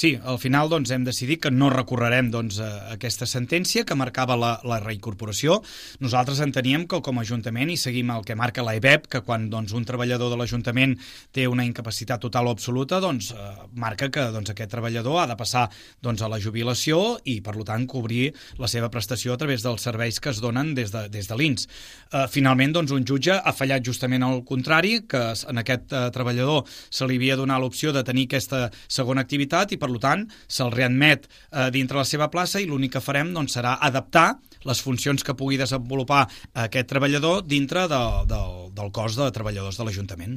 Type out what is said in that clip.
Sí, al final doncs, hem decidit que no recorrerem doncs, a aquesta sentència que marcava la, la reincorporació. Nosaltres enteníem que com a Ajuntament, i seguim el que marca l'AIBEP, que quan doncs, un treballador de l'Ajuntament té una incapacitat total o absoluta, doncs, eh, marca que doncs, aquest treballador ha de passar doncs, a la jubilació i, per tant, cobrir la seva prestació a través dels serveis que es donen des de, des de l'INS. Eh, finalment, doncs, un jutge ha fallat justament al contrari, que en aquest eh, treballador se li havia donat l'opció de tenir aquesta segona activitat i per tant se'l readmet eh, dintre la seva plaça i l'únic que farem doncs, serà adaptar les funcions que pugui desenvolupar aquest treballador dintre de, de, del cos de treballadors de l'Ajuntament.